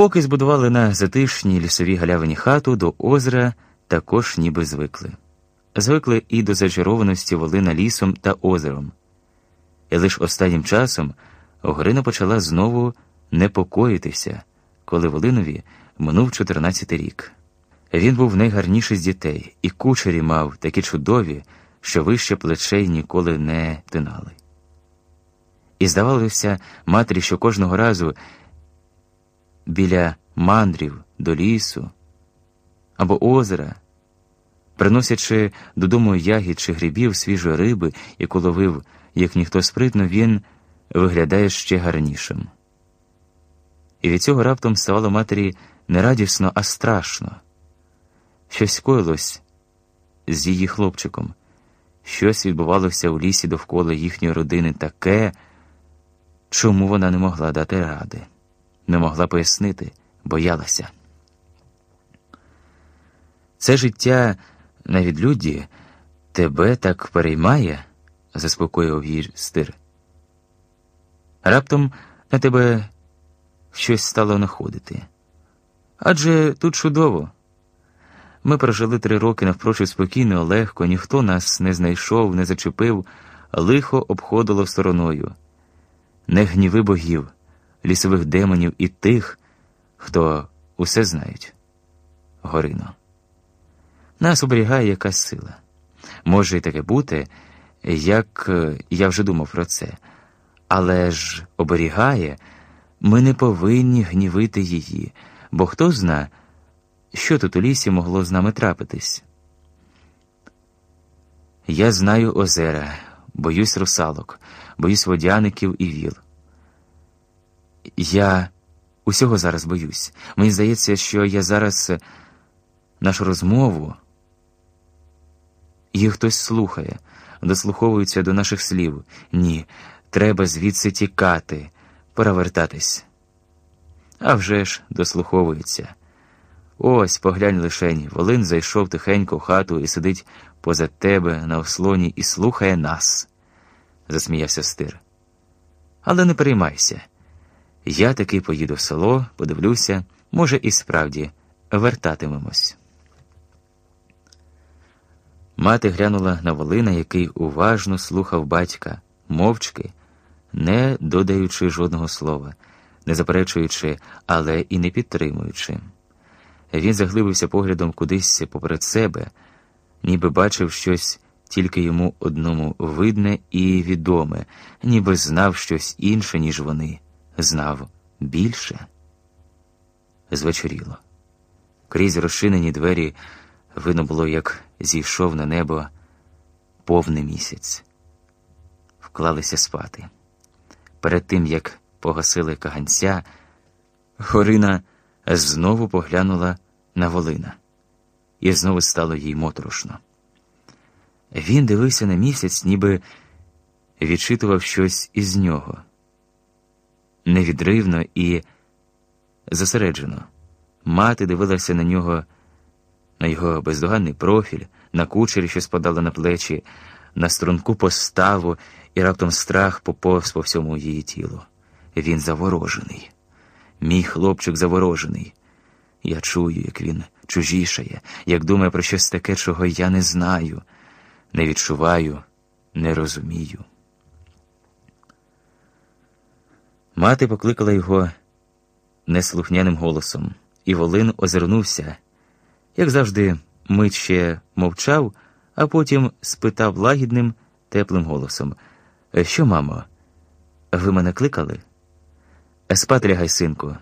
Поки збудували на затишній лісовій галявині хату до озера, також ніби звикли. Звикли і до зачарованості волина лісом та озером. І лише останнім часом Огрина почала знову непокоїтися, коли Волинові минув 14 рік. Він був найгарніший з дітей, і кучері мав такі чудові, що вище плечей ніколи не тинали. І здавалося матері, що кожного разу біля мандрів до лісу або озера, приносячи додому ягід чи грибів свіжої риби, яку ловив, як ніхто спритно, він виглядає ще гарнішим. І від цього раптом ставало матері не радісно, а страшно. Щось коїлось з її хлопчиком, щось відбувалося у лісі довкола їхньої родини таке, чому вона не могла дати ради, не могла пояснити, боялася. Це життя на відлюдді тебе так переймає, заспокоїв її стир. Раптом на тебе щось стало находити. Адже тут чудово. Ми прожили три роки навпрочуд спокійно, легко, ніхто нас не знайшов, не зачепив, лихо обходило стороною. Не гніви богів, лісових демонів і тих, хто усе знають. Горино. Нас оберігає якась сила. Може і таке бути, як е, я вже думав про це, але ж оберігає, ми не повинні гнівити її, бо хто зна, що тут у лісі могло з нами трапитись. Я знаю озера, боюсь русалок, боюсь водяників і віл. Я усього зараз боюсь. Мені здається, що я зараз нашу розмову її хтось слухає, дослуховується до наших слів. Ні, треба звідси тікати, перевертатись. А вже ж дослуховується. Ось поглянь лишень, Волин зайшов тихенько в хату і сидить поза тебе на ослоні і слухає нас, засміявся стир. Але не переймайся. Я таки поїду в село, подивлюся, може, і справді вертатимемось. Мати глянула на Волина, який уважно слухав батька, мовчки, не додаючи жодного слова, не заперечуючи, але і не підтримуючи. Він заглибився поглядом кудись поперед себе, ніби бачив щось тільки йому одному видне і відоме, ніби знав щось інше, ніж вони, знав більше. Звечоріло. Крізь розчинені двері видно було, як зійшов на небо повний місяць. Вклалися спати. Перед тим, як погасили каганця, Горина знову поглянула на Волина, і знову стало їй моторошно. Він дивився на місяць, ніби відчитував щось із нього невідривно і зосереджено. Мати дивилася на нього, на його бездоганний профіль, на кучері, що спадали на плечі, на струнку поставу, і раптом страх поповз по всьому її тілу. Він заворожений. Мій хлопчик заворожений. Я чую, як він чужішає, як думає про щось таке, чого я не знаю, не відчуваю, не розумію. Мати покликала його неслухняним голосом, і Волин озирнувся, як завжди, мить ще мовчав, а потім спитав лагідним, теплим голосом: Що, мамо, ви мене кликали? Спати лягай, синку,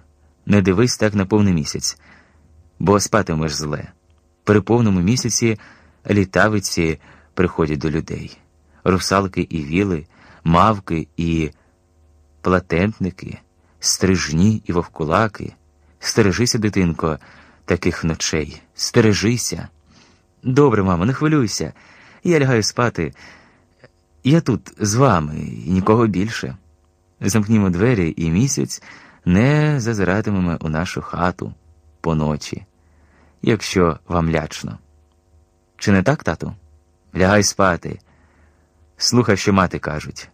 не дивись так на повний місяць, бо спатимеш зле. При повному місяці літавиці приходять до людей, русалки і віли, мавки і платентники, стрижні і вовкулаки. Стережися, дитинко, таких ночей, стережися. Добре, мамо, не хвилюйся. Я лягаю спати. Я тут з вами і нікого більше. Замкнімо двері і місяць не зазиратимемо у нашу хату поночі, якщо вам лячно. Чи не так, тату? Лягай спати. Слухай, що мати кажуть.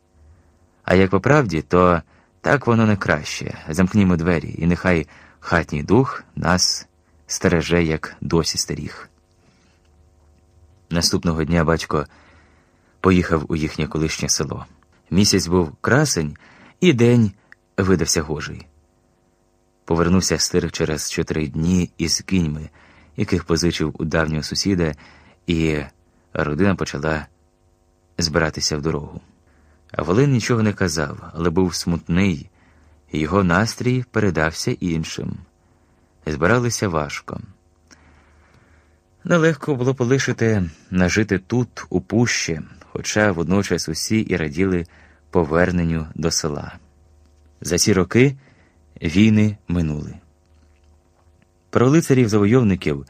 А як по правді, то так воно не краще. Замкнімо двері, і нехай хатній дух нас стереже, як досі старіх. Наступного дня батько поїхав у їхнє колишнє село. Місяць був красень, і день видався гожий. Повернувся стир через чотири дні із кіньми, яких позичив у давнього сусіда, і родина почала збиратися в дорогу. Волин нічого не казав, але був смутний, і його настрій передався іншим. Збиралися важко. Нелегко було полишити нажити тут, у пущі, хоча водночас усі і раділи поверненню до села. За ці роки війни минули. Про лицарів завойовників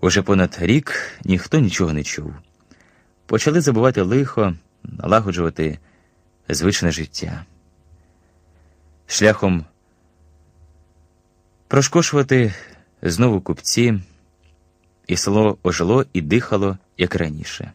уже понад рік ніхто нічого не чув. Почали забувати лихо, налагоджувати звичне життя. Шляхом прошкошувати знову купці, і село ожило і дихало, як раніше.